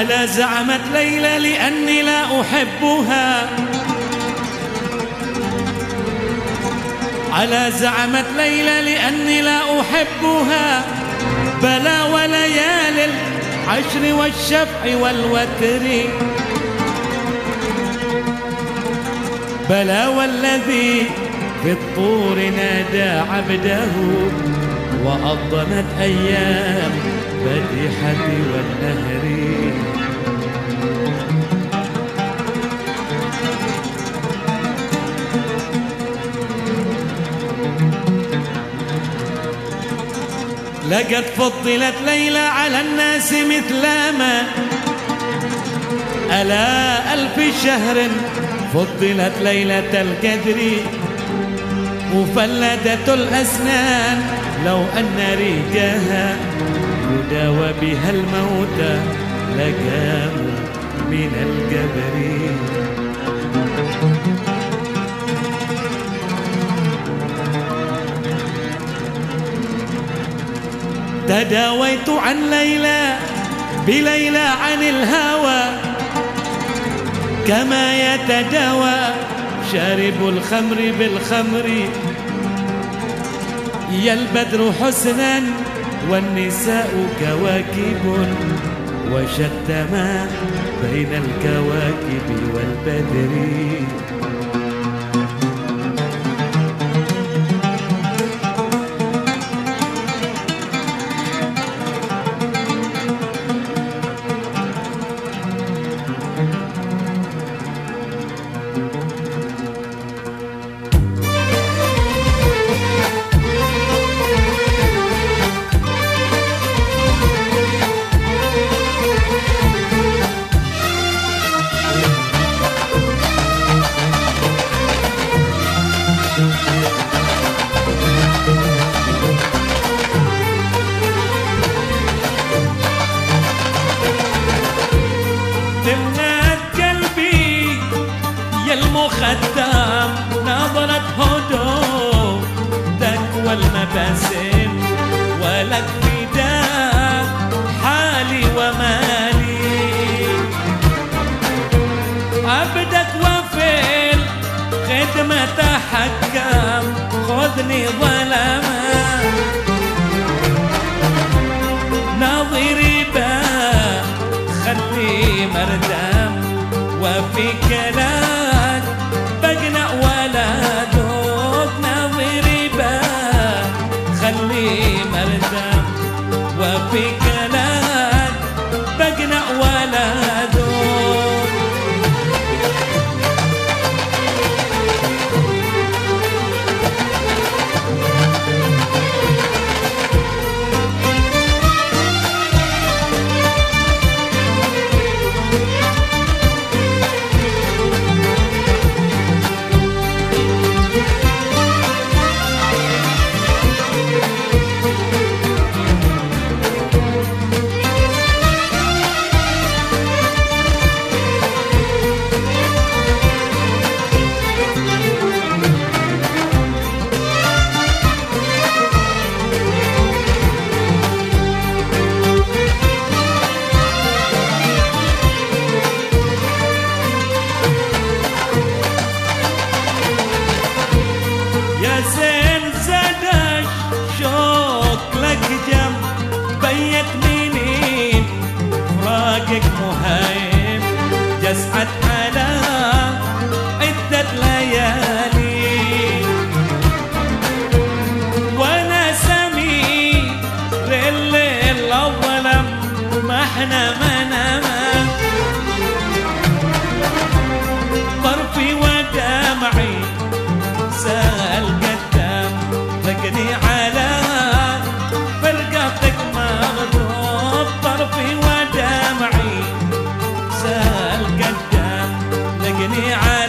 على زعمت ليلى لأني لا أحبها. على زعمت ليلى لأني لا أحبها. بلا وليالي العشر والشفع والوتر. بلا والذي في الطور نادى عبده وأضنت أيام بديحة والنهر. لقد فضلت ليلى على الناس مثل ما ألا ألف شهر فضلت ليلة القدر. مفلدة الأسنان لو أن ريقها. يداوى بها الموتى لقاموا من القبر. تداويت عن ليلى بليلى عن الهوى كما يتداوى شارب الخمر بالخمر. يا البدر حسنا والنساء كواكب وشتى ما بين الكواكب والبدر. يا المخدم نظرة هدوء تقوى المباسم ولك خلي مردم وفي بيت منين؟ فراقك مهيم جميعا.